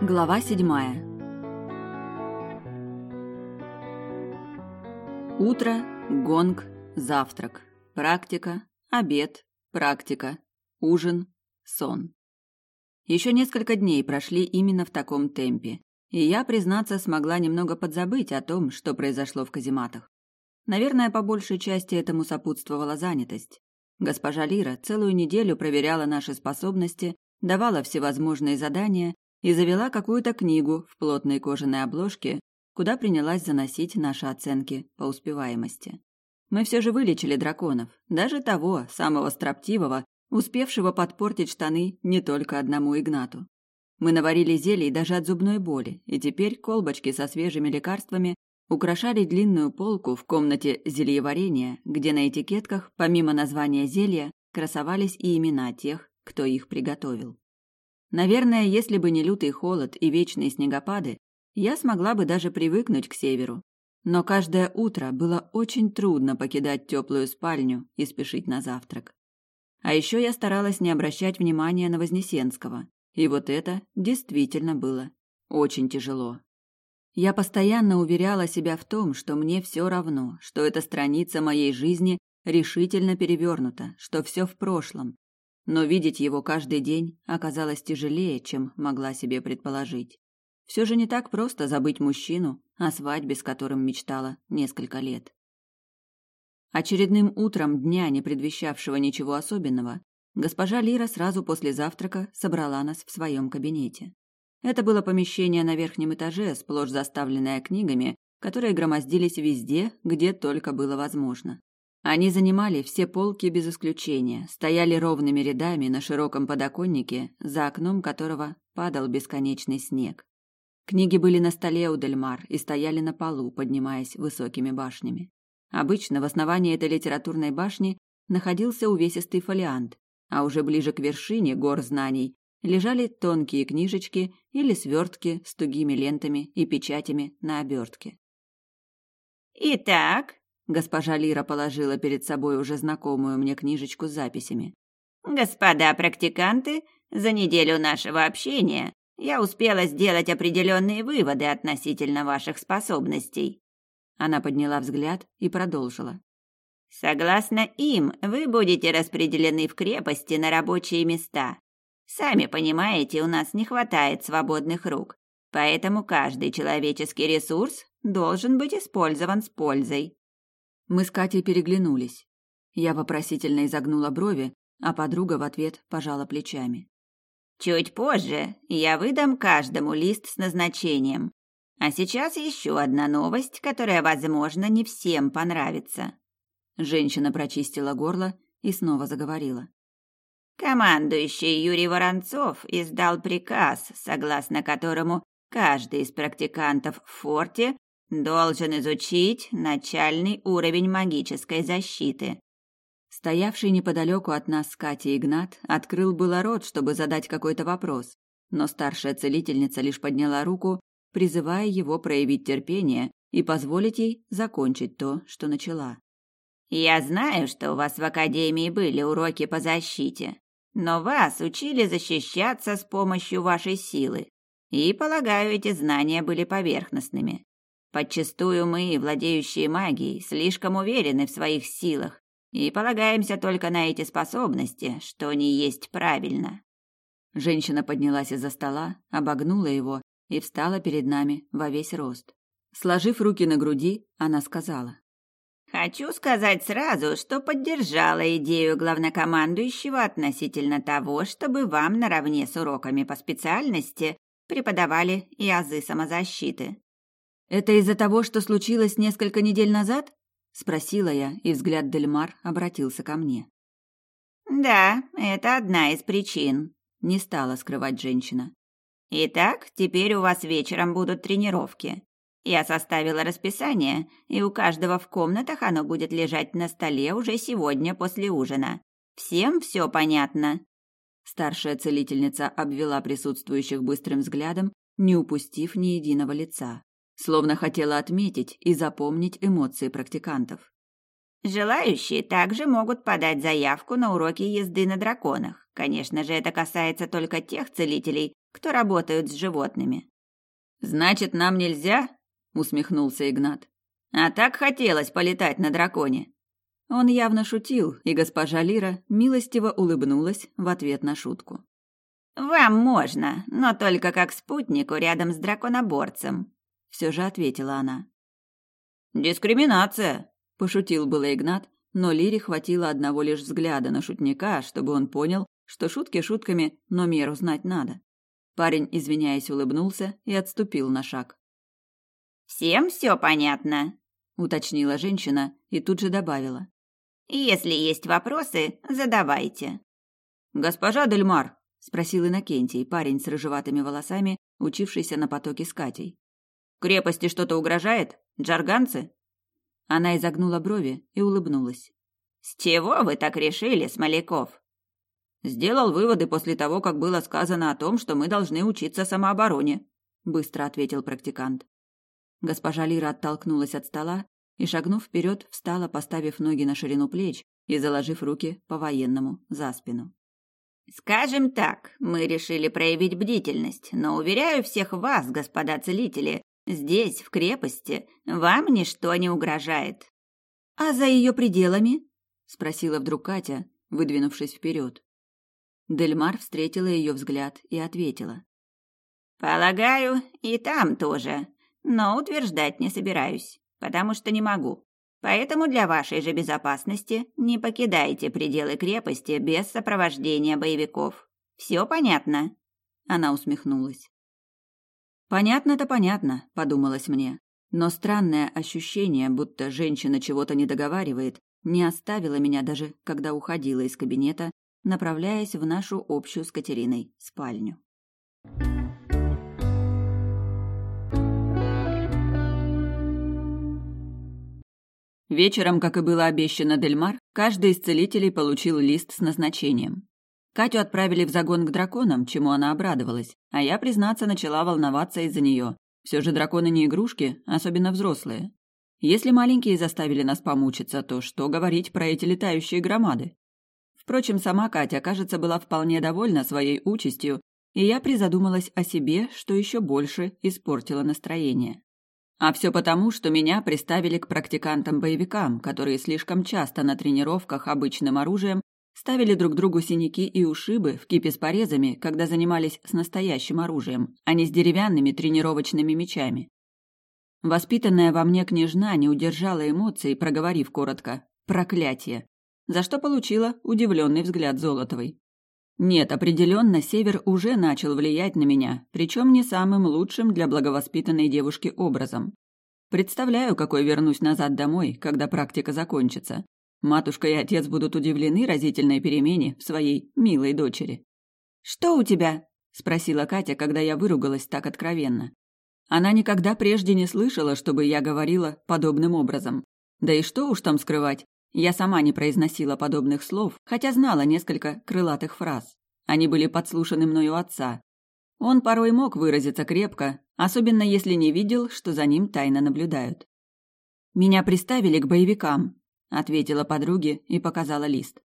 Глава седьмая. Утро, гонг, завтрак, практика, обед, практика, ужин, сон. Еще несколько дней прошли именно в таком темпе, и я, признаться, смогла немного подзабыть о том, что произошло в казематах. Наверное, по большей части этому сопутствовала занятость. Госпожа Лира целую неделю проверяла наши способности, давала всевозможные задания и завела какую-то книгу в плотной кожаной обложке, куда принялась заносить наши оценки по успеваемости. Мы все же вылечили драконов, даже того, самого строптивого, успевшего подпортить штаны не только одному Игнату. Мы наварили зелий даже от зубной боли, и теперь колбочки со свежими лекарствами украшали длинную полку в комнате зельеварения, где на этикетках, помимо названия зелья, красовались и имена тех, кто их приготовил. Наверное, если бы не лютый холод и вечные снегопады, я смогла бы даже привыкнуть к северу. Но каждое утро было очень трудно покидать теплую спальню и спешить на завтрак. А еще я старалась не обращать внимания на Вознесенского, и вот это действительно было очень тяжело. Я постоянно уверяла себя в том, что мне все равно, что эта страница моей жизни решительно перевернута, что все в прошлом, но видеть его каждый день оказалось тяжелее, чем могла себе предположить. Все же не так просто забыть мужчину, о свадьбе с которым мечтала несколько лет. Очередным утром дня, не предвещавшего ничего особенного, госпожа Лира сразу после завтрака собрала нас в своем кабинете. Это было помещение на верхнем этаже, сплошь заставленное книгами, которые громоздились везде, где только было возможно. Они занимали все полки без исключения, стояли ровными рядами на широком подоконнике, за окном которого падал бесконечный снег. Книги были на столе у Дельмар и стояли на полу, поднимаясь высокими башнями. Обычно в основании этой литературной башни находился увесистый фолиант, а уже ближе к вершине гор знаний лежали тонкие книжечки или свертки с тугими лентами и печатями на обертке. «Итак», Госпожа Лира положила перед собой уже знакомую мне книжечку с записями. «Господа практиканты, за неделю нашего общения я успела сделать определенные выводы относительно ваших способностей». Она подняла взгляд и продолжила. «Согласно им, вы будете распределены в крепости на рабочие места. Сами понимаете, у нас не хватает свободных рук, поэтому каждый человеческий ресурс должен быть использован с пользой. Мы с Катей переглянулись. Я вопросительно изогнула брови, а подруга в ответ пожала плечами. Чуть позже я выдам каждому лист с назначением. А сейчас еще одна новость, которая, возможно, не всем понравится. Женщина прочистила горло и снова заговорила. Командующий Юрий Воронцов издал приказ, согласно которому каждый из практикантов в форте Должен изучить начальный уровень магической защиты. Стоявший неподалеку от нас Катя Игнат открыл было рот, чтобы задать какой-то вопрос, но старшая целительница лишь подняла руку, призывая его проявить терпение и позволить ей закончить то, что начала. «Я знаю, что у вас в Академии были уроки по защите, но вас учили защищаться с помощью вашей силы, и, полагаю, эти знания были поверхностными. Подчастую мы, владеющие магией, слишком уверены в своих силах и полагаемся только на эти способности, что не есть правильно. Женщина поднялась из-за стола, обогнула его и встала перед нами во весь рост. Сложив руки на груди, она сказала: Хочу сказать сразу, что поддержала идею главнокомандующего относительно того, чтобы вам наравне с уроками по специальности преподавали и азы самозащиты. Это из-за того, что случилось несколько недель назад? спросила я, и взгляд Дельмар обратился ко мне. Да, это одна из причин, не стала скрывать женщина. Итак, теперь у вас вечером будут тренировки. Я составила расписание, и у каждого в комнатах оно будет лежать на столе уже сегодня после ужина. Всем все понятно. Старшая целительница обвела присутствующих быстрым взглядом, не упустив ни единого лица словно хотела отметить и запомнить эмоции практикантов. Желающие также могут подать заявку на уроки езды на драконах. Конечно же, это касается только тех целителей, кто работают с животными. Значит, нам нельзя? усмехнулся Игнат. А так хотелось полетать на драконе. Он явно шутил, и госпожа Лира милостиво улыбнулась в ответ на шутку. Вам можно, но только как спутнику рядом с драконоборцем, все же ответила она. Дискриминация, пошутил было Игнат, но Лире хватило одного лишь взгляда на шутника, чтобы он понял, что шутки шутками, но меру знать надо. Парень, извиняясь, улыбнулся и отступил на шаг. Всем все понятно, уточнила женщина и тут же добавила: Если есть вопросы, задавайте. Госпожа Дельмар, спросил Инакентий, парень с рыжеватыми волосами, учившийся на потоке с Катей. Крепости что-то угрожает? Джарганцы? Она изогнула брови и улыбнулась. С чего вы так решили, Смоляков? Сделал выводы после того, как было сказано о том, что мы должны учиться самообороне, быстро ответил практикант. Госпожа Лира оттолкнулась от стола и, шагнув вперед, встала, поставив ноги на ширину плеч и заложив руки по-военному за спину. Скажем так, мы решили проявить бдительность, но уверяю всех вас, господа целители, Здесь, в крепости, вам ничто не угрожает. А за ее пределами? спросила вдруг Катя, выдвинувшись вперед. Дельмар встретила ее взгляд и ответила: Полагаю, и там тоже, но утверждать не собираюсь, потому что не могу. Поэтому для вашей же безопасности не покидайте пределы крепости без сопровождения боевиков. Все понятно? Она усмехнулась. Понятно-то понятно, подумалось мне. Но странное ощущение, будто женщина чего-то не договаривает, не оставило меня даже, когда уходила из кабинета, направляясь в нашу общую с Катериной спальню. Вечером, как и было обещано Дельмар, каждый из целителей получил лист с назначением. Катю отправили в загон к драконам, чему она обрадовалась, а я, признаться, начала волноваться из-за нее. Все же драконы не игрушки, особенно взрослые. Если маленькие заставили нас помучиться, то что говорить про эти летающие громады? Впрочем, сама Катя, кажется, была вполне довольна своей участью, и я призадумалась о себе, что еще больше испортило настроение. А все потому, что меня приставили к практикантам-боевикам, которые слишком часто на тренировках обычным оружием ставили друг другу синяки и ушибы в кипе с порезами, когда занимались с настоящим оружием, а не с деревянными тренировочными мечами. Воспитанная во мне княжна не удержала эмоций, проговорив коротко «проклятие», за что получила удивленный взгляд Золотовой. Нет, определенно Север уже начал влиять на меня, причем не самым лучшим для благовоспитанной девушки образом. Представляю, какой вернусь назад домой, когда практика закончится. Матушка и отец будут удивлены разительной перемене в своей милой дочери. «Что у тебя?» – спросила Катя, когда я выругалась так откровенно. Она никогда прежде не слышала, чтобы я говорила подобным образом. Да и что уж там скрывать, я сама не произносила подобных слов, хотя знала несколько крылатых фраз. Они были подслушаны мною отца. Он порой мог выразиться крепко, особенно если не видел, что за ним тайно наблюдают. Меня приставили к боевикам, ответила подруге и показала лист.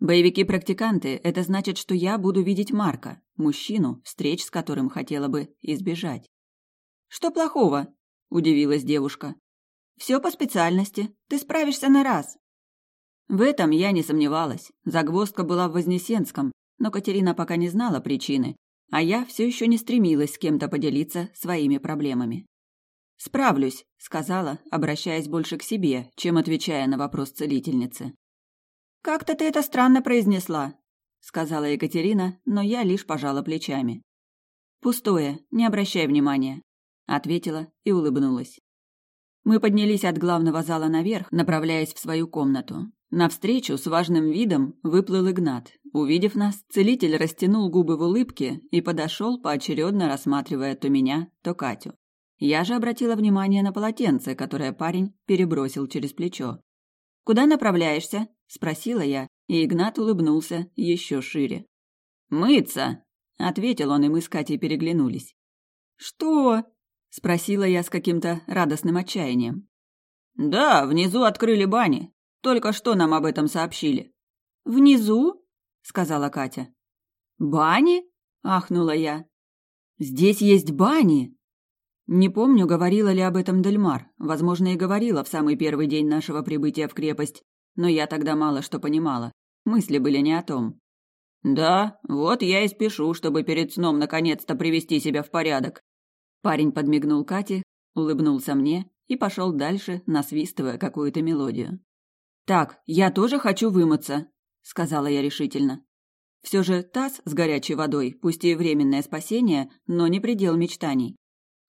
Боевики-практиканты – это значит, что я буду видеть Марка, мужчину, встреч с которым хотела бы избежать. Что плохого? удивилась девушка. Все по специальности. Ты справишься на раз. В этом я не сомневалась. Загвоздка была в Вознесенском, но Катерина пока не знала причины, а я все еще не стремилась с кем-то поделиться своими проблемами. «Справлюсь», — сказала, обращаясь больше к себе, чем отвечая на вопрос целительницы. «Как-то ты это странно произнесла», — сказала Екатерина, но я лишь пожала плечами. «Пустое, не обращай внимания», — ответила и улыбнулась. Мы поднялись от главного зала наверх, направляясь в свою комнату. Навстречу с важным видом выплыл Игнат. Увидев нас, целитель растянул губы в улыбке и подошел, поочередно рассматривая то меня, то Катю. Я же обратила внимание на полотенце, которое парень перебросил через плечо. «Куда направляешься?» – спросила я, и Игнат улыбнулся еще шире. «Мыться!» – ответил он, и мы с Катей переглянулись. «Что?» – спросила я с каким-то радостным отчаянием. «Да, внизу открыли бани. Только что нам об этом сообщили». «Внизу?» – сказала Катя. «Бани?» – ахнула я. Здесь есть бани!» Не помню, говорила ли об этом Дельмар. Возможно, и говорила в самый первый день нашего прибытия в крепость, но я тогда мало что понимала. Мысли были не о том. «Да, вот я и спешу, чтобы перед сном наконец-то привести себя в порядок». Парень подмигнул Кате, улыбнулся мне и пошел дальше, насвистывая какую-то мелодию. «Так, я тоже хочу вымыться», — сказала я решительно. Все же таз с горячей водой, пусть и временное спасение, но не предел мечтаний.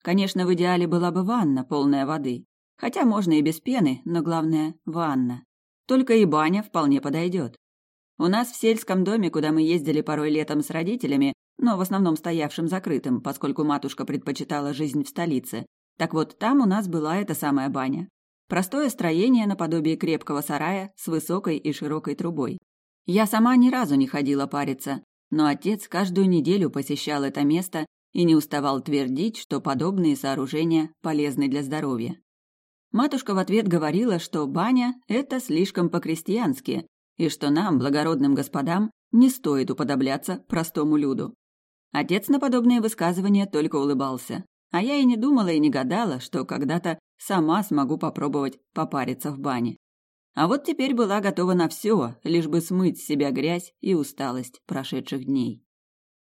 Конечно, в идеале была бы ванна, полная воды. Хотя можно и без пены, но главное – ванна. Только и баня вполне подойдет. У нас в сельском доме, куда мы ездили порой летом с родителями, но в основном стоявшим закрытым, поскольку матушка предпочитала жизнь в столице. Так вот, там у нас была эта самая баня. Простое строение наподобие крепкого сарая с высокой и широкой трубой. Я сама ни разу не ходила париться, но отец каждую неделю посещал это место и не уставал твердить, что подобные сооружения полезны для здоровья. Матушка в ответ говорила, что баня – это слишком по-крестьянски, и что нам, благородным господам, не стоит уподобляться простому люду. Отец на подобные высказывания только улыбался, а я и не думала и не гадала, что когда-то сама смогу попробовать попариться в бане. А вот теперь была готова на все, лишь бы смыть с себя грязь и усталость прошедших дней.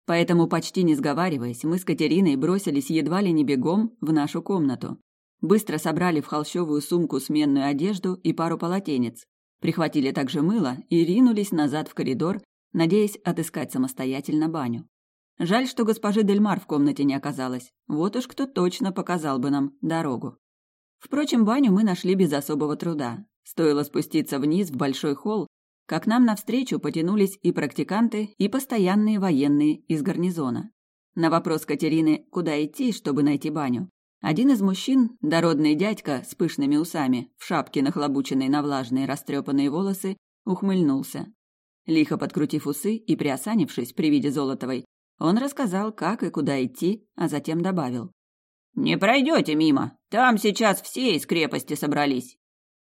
Поэтому, почти не сговариваясь, мы с Катериной бросились едва ли не бегом в нашу комнату. Быстро собрали в холщовую сумку сменную одежду и пару полотенец, прихватили также мыло и ринулись назад в коридор, надеясь отыскать самостоятельно баню. Жаль, что госпожи Дельмар в комнате не оказалось. Вот уж кто точно показал бы нам дорогу. Впрочем, баню мы нашли без особого труда. Стоило спуститься вниз в большой холл, как нам навстречу потянулись и практиканты, и постоянные военные из гарнизона. На вопрос Катерины, куда идти, чтобы найти баню, один из мужчин, дородный дядька с пышными усами, в шапке, нахлобученной на влажные растрепанные волосы, ухмыльнулся. Лихо подкрутив усы и приосанившись при виде Золотовой, он рассказал, как и куда идти, а затем добавил. «Не пройдете мимо, там сейчас все из крепости собрались.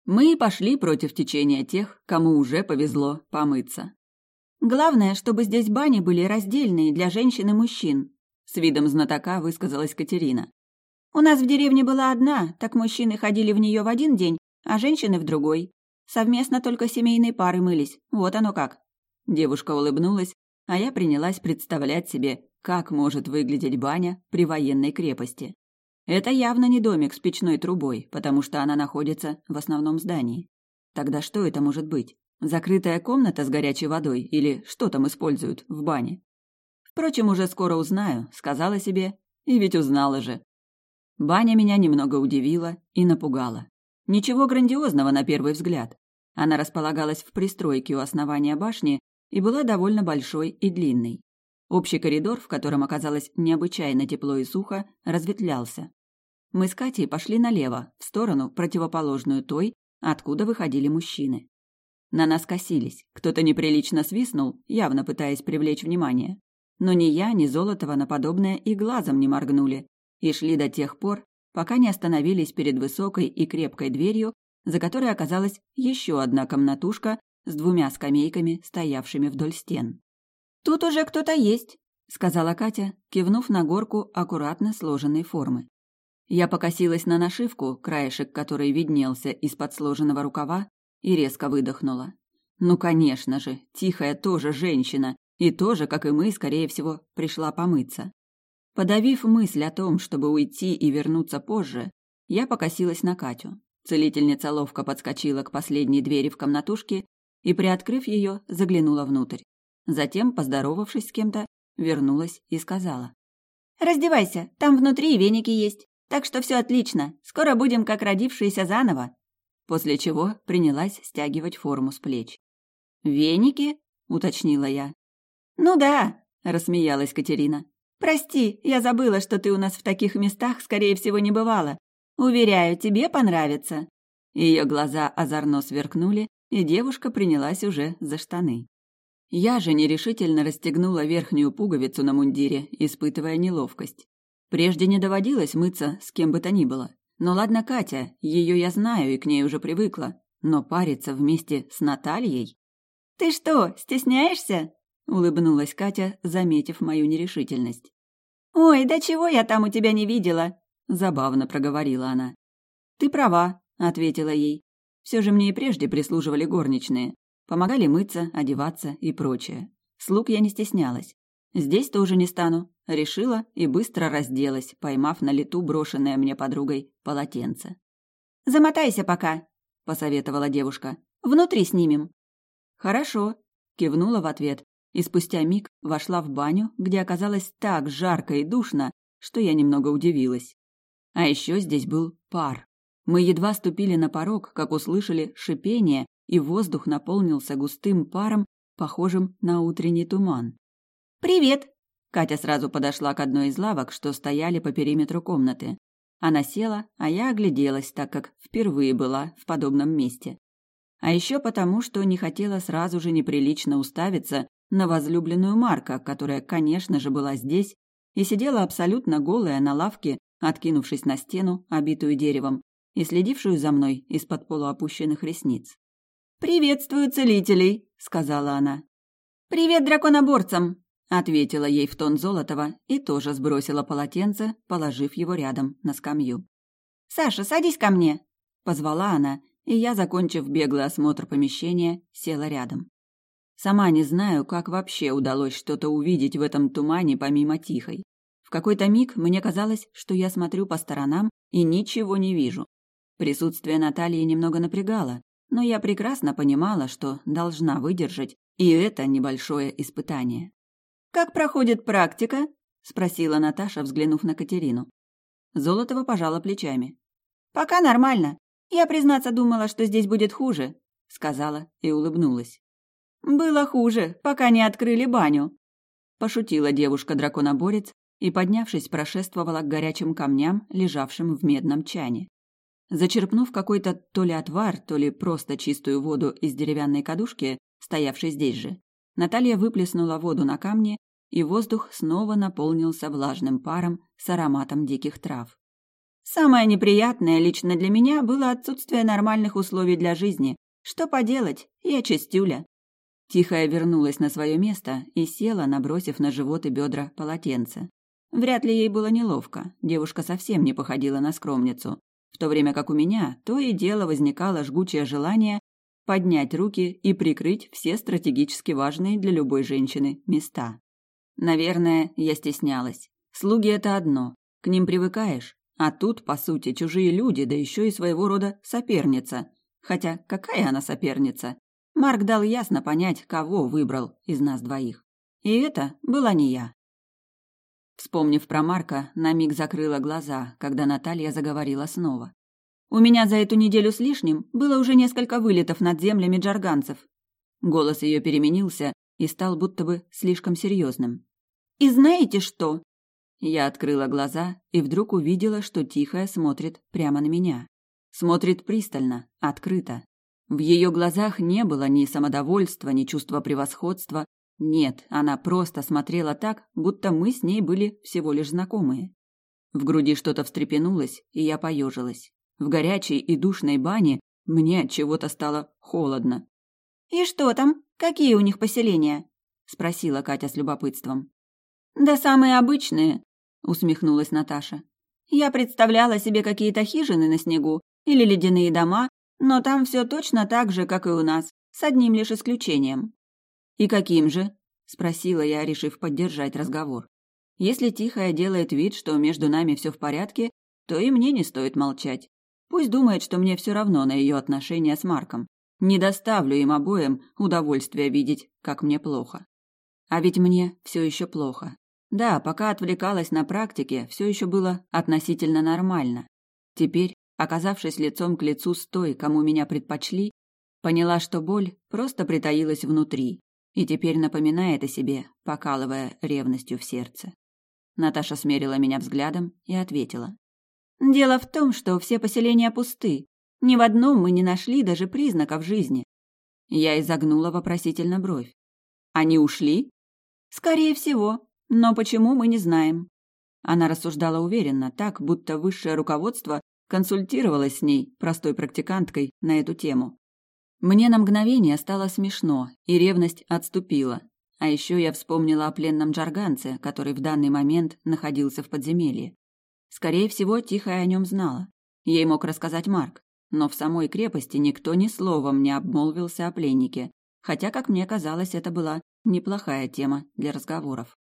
Мы и пошли против течения тех, кому уже повезло помыться. Главное, чтобы здесь бани были раздельные для женщин и мужчин, с видом знатока высказалась Катерина. У нас в деревне была одна, так мужчины ходили в нее в один день, а женщины в другой. Совместно только семейные пары мылись. Вот оно как. Девушка улыбнулась, а я принялась представлять себе, как может выглядеть баня при военной крепости. Это явно не домик с печной трубой, потому что она находится в основном здании. Тогда что это может быть? Закрытая комната с горячей водой или что там используют в бане? Впрочем, уже скоро узнаю, сказала себе, и ведь узнала же. Баня меня немного удивила и напугала. Ничего грандиозного на первый взгляд. Она располагалась в пристройке у основания башни и была довольно большой и длинной. Общий коридор, в котором оказалось необычайно тепло и сухо, разветвлялся. Мы с Катей пошли налево, в сторону, противоположную той, откуда выходили мужчины. На нас косились, кто-то неприлично свистнул, явно пытаясь привлечь внимание. Но ни я, ни Золотова на подобное и глазом не моргнули, и шли до тех пор, пока не остановились перед высокой и крепкой дверью, за которой оказалась еще одна комнатушка с двумя скамейками, стоявшими вдоль стен. «Тут уже кто-то есть», — сказала Катя, кивнув на горку аккуратно сложенной формы. Я покосилась на нашивку, краешек которой виднелся из-под сложенного рукава, и резко выдохнула. Ну, конечно же, Тихая тоже женщина, и тоже, как и мы, скорее всего, пришла помыться. Подавив мысль о том, чтобы уйти и вернуться позже, я покосилась на Катю. Целительница ловко подскочила к последней двери в комнатушке и, приоткрыв ее, заглянула внутрь. Затем, поздоровавшись с кем-то, вернулась и сказала. «Раздевайся, там внутри веники есть. Так что все отлично, скоро будем как родившиеся заново. После чего принялась стягивать форму с плеч. «Веники?» — уточнила я. «Ну да», — рассмеялась Катерина. «Прости, я забыла, что ты у нас в таких местах, скорее всего, не бывала. Уверяю, тебе понравится». Ее глаза озорно сверкнули, и девушка принялась уже за штаны. Я же нерешительно расстегнула верхнюю пуговицу на мундире, испытывая неловкость. Прежде не доводилось мыться с кем бы то ни было. Но ладно, Катя, ее я знаю и к ней уже привыкла. Но париться вместе с Натальей... «Ты что, стесняешься?» — улыбнулась Катя, заметив мою нерешительность. «Ой, да чего я там у тебя не видела?» – забавно проговорила она. «Ты права», – ответила ей. Все же мне и прежде прислуживали горничные. Помогали мыться, одеваться и прочее. Слуг я не стеснялась. Здесь тоже не стану. Решила и быстро разделась, поймав на лету брошенное мне подругой полотенце. «Замотайся пока», – посоветовала девушка. «Внутри снимем». «Хорошо», – кивнула в ответ и спустя миг вошла в баню, где оказалось так жарко и душно, что я немного удивилась. А еще здесь был пар. Мы едва ступили на порог, как услышали шипение, и воздух наполнился густым паром, похожим на утренний туман. «Привет!» Катя сразу подошла к одной из лавок, что стояли по периметру комнаты. Она села, а я огляделась, так как впервые была в подобном месте. А еще потому, что не хотела сразу же неприлично уставиться на возлюбленную Марка, которая, конечно же, была здесь и сидела абсолютно голая на лавке, откинувшись на стену, обитую деревом, и следившую за мной из-под полуопущенных ресниц. «Приветствую целителей», — сказала она. «Привет драконоборцам», — ответила ей в тон Золотова и тоже сбросила полотенце, положив его рядом на скамью. «Саша, садись ко мне», — позвала она, и я, закончив беглый осмотр помещения, села рядом. Сама не знаю, как вообще удалось что-то увидеть в этом тумане помимо Тихой. В какой-то миг мне казалось, что я смотрю по сторонам и ничего не вижу. Присутствие Натальи немного напрягало, но я прекрасно понимала, что должна выдержать и это небольшое испытание. «Как проходит практика?» – спросила Наташа, взглянув на Катерину. Золотова пожала плечами. «Пока нормально. Я, признаться, думала, что здесь будет хуже», – сказала и улыбнулась. «Было хуже, пока не открыли баню», – пошутила девушка-драконоборец и, поднявшись, прошествовала к горячим камням, лежавшим в медном чане. Зачерпнув какой-то то ли отвар, то ли просто чистую воду из деревянной кадушки, стоявшей здесь же, Наталья выплеснула воду на камни, и воздух снова наполнился влажным паром с ароматом диких трав. Самое неприятное лично для меня было отсутствие нормальных условий для жизни. Что поделать, я чистюля. Тихая вернулась на свое место и села, набросив на живот и бедра полотенце. Вряд ли ей было неловко, девушка совсем не походила на скромницу, в то время как у меня то и дело возникало жгучее желание поднять руки и прикрыть все стратегически важные для любой женщины места. Наверное, я стеснялась. Слуги – это одно, к ним привыкаешь, а тут, по сути, чужие люди, да еще и своего рода соперница. Хотя какая она соперница? Марк дал ясно понять, кого выбрал из нас двоих. И это была не я. Вспомнив про Марка, на миг закрыла глаза, когда Наталья заговорила снова. «У меня за эту неделю с лишним было уже несколько вылетов над землями джарганцев». Голос ее переменился и стал будто бы слишком серьезным. «И знаете что?» Я открыла глаза и вдруг увидела, что Тихая смотрит прямо на меня. Смотрит пристально, открыто, в ее глазах не было ни самодовольства, ни чувства превосходства. Нет, она просто смотрела так, будто мы с ней были всего лишь знакомые. В груди что-то встрепенулось, и я поежилась. В горячей и душной бане мне от чего-то стало холодно. «И что там? Какие у них поселения?» – спросила Катя с любопытством. «Да самые обычные», – усмехнулась Наташа. «Я представляла себе какие-то хижины на снегу или ледяные дома, но там все точно так же, как и у нас, с одним лишь исключением. «И каким же?» – спросила я, решив поддержать разговор. «Если Тихая делает вид, что между нами все в порядке, то и мне не стоит молчать. Пусть думает, что мне все равно на ее отношения с Марком. Не доставлю им обоим удовольствия видеть, как мне плохо. А ведь мне все еще плохо. Да, пока отвлекалась на практике, все еще было относительно нормально. Теперь оказавшись лицом к лицу с той, кому меня предпочли, поняла, что боль просто притаилась внутри и теперь напоминает о себе, покалывая ревностью в сердце. Наташа смерила меня взглядом и ответила. «Дело в том, что все поселения пусты. Ни в одном мы не нашли даже признаков жизни». Я изогнула вопросительно бровь. «Они ушли?» «Скорее всего. Но почему, мы не знаем». Она рассуждала уверенно, так, будто высшее руководство консультировалась с ней, простой практиканткой, на эту тему. Мне на мгновение стало смешно, и ревность отступила. А еще я вспомнила о пленном джарганце, который в данный момент находился в подземелье. Скорее всего, Тихая о нем знала. Ей мог рассказать Марк, но в самой крепости никто ни словом не обмолвился о пленнике, хотя, как мне казалось, это была неплохая тема для разговоров.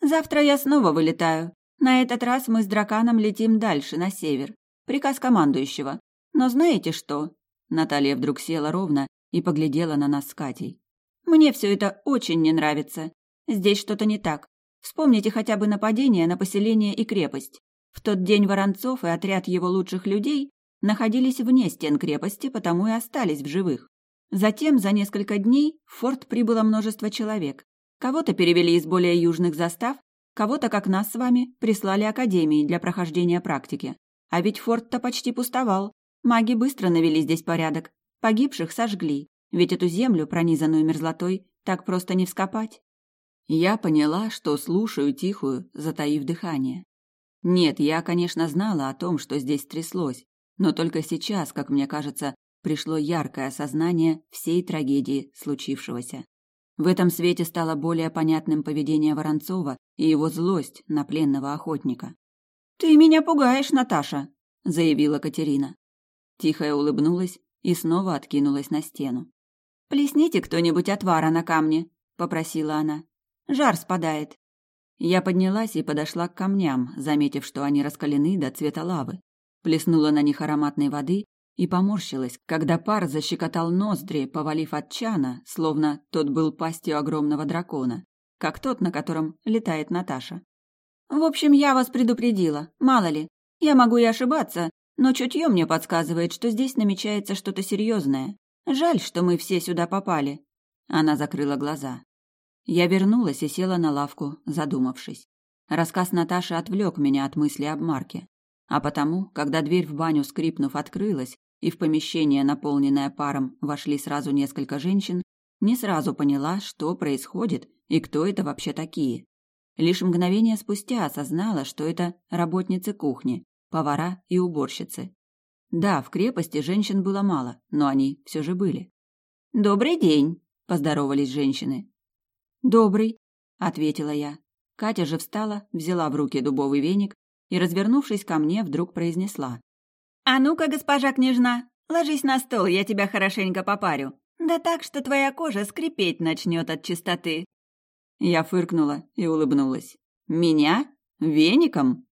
«Завтра я снова вылетаю. На этот раз мы с драканом летим дальше, на север. Приказ командующего. Но знаете что?» Наталья вдруг села ровно и поглядела на нас с Катей. «Мне все это очень не нравится. Здесь что-то не так. Вспомните хотя бы нападение на поселение и крепость. В тот день Воронцов и отряд его лучших людей находились вне стен крепости, потому и остались в живых. Затем за несколько дней в форт прибыло множество человек. Кого-то перевели из более южных застав, кого-то, как нас с вами, прислали академии для прохождения практики. А ведь форт-то почти пустовал. Маги быстро навели здесь порядок. Погибших сожгли, ведь эту землю, пронизанную мерзлотой, так просто не вскопать. Я поняла, что слушаю тихую, затаив дыхание. Нет, я, конечно, знала о том, что здесь тряслось, но только сейчас, как мне кажется, пришло яркое осознание всей трагедии случившегося. В этом свете стало более понятным поведение Воронцова и его злость на пленного охотника. «Ты меня пугаешь, Наташа», — заявила Катерина. Тихая улыбнулась и снова откинулась на стену. «Плесните кто-нибудь отвара на камне», — попросила она. «Жар спадает». Я поднялась и подошла к камням, заметив, что они раскалены до цвета лавы. Плеснула на них ароматной воды и поморщилась, когда пар защекотал ноздри, повалив от чана, словно тот был пастью огромного дракона, как тот, на котором летает Наташа. «В общем, я вас предупредила, мало ли. Я могу и ошибаться, но чутье мне подсказывает, что здесь намечается что-то серьезное. Жаль, что мы все сюда попали». Она закрыла глаза. Я вернулась и села на лавку, задумавшись. Рассказ Наташи отвлек меня от мысли об Марке. А потому, когда дверь в баню, скрипнув, открылась, и в помещение, наполненное паром, вошли сразу несколько женщин, не сразу поняла, что происходит и кто это вообще такие. Лишь мгновение спустя осознала, что это работницы кухни, повара и уборщицы. Да, в крепости женщин было мало, но они все же были. «Добрый день!» – поздоровались женщины. «Добрый», — ответила я. Катя же встала, взяла в руки дубовый веник и, развернувшись ко мне, вдруг произнесла. «А ну-ка, госпожа княжна, ложись на стол, я тебя хорошенько попарю. Да так, что твоя кожа скрипеть начнет от чистоты». Я фыркнула и улыбнулась. «Меня? Веником?»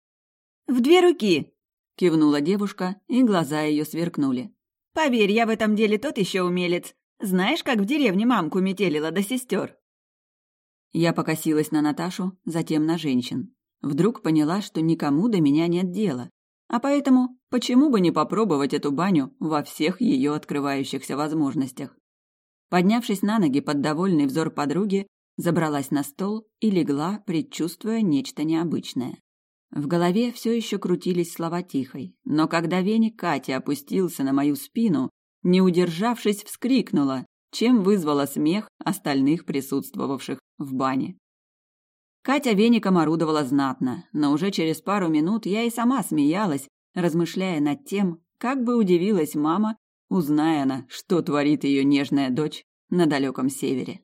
«В две руки!» — кивнула девушка, и глаза ее сверкнули. «Поверь, я в этом деле тот еще умелец. Знаешь, как в деревне мамку метелила до сестер?» Я покосилась на Наташу, затем на женщин. Вдруг поняла, что никому до меня нет дела. А поэтому почему бы не попробовать эту баню во всех ее открывающихся возможностях? Поднявшись на ноги под довольный взор подруги, забралась на стол и легла, предчувствуя нечто необычное. В голове все еще крутились слова тихой, но когда веник Кати опустился на мою спину, не удержавшись, вскрикнула чем вызвала смех остальных присутствовавших в бане. Катя веником орудовала знатно, но уже через пару минут я и сама смеялась, размышляя над тем, как бы удивилась мама, узная она, что творит ее нежная дочь на далеком севере.